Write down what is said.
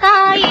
大呀。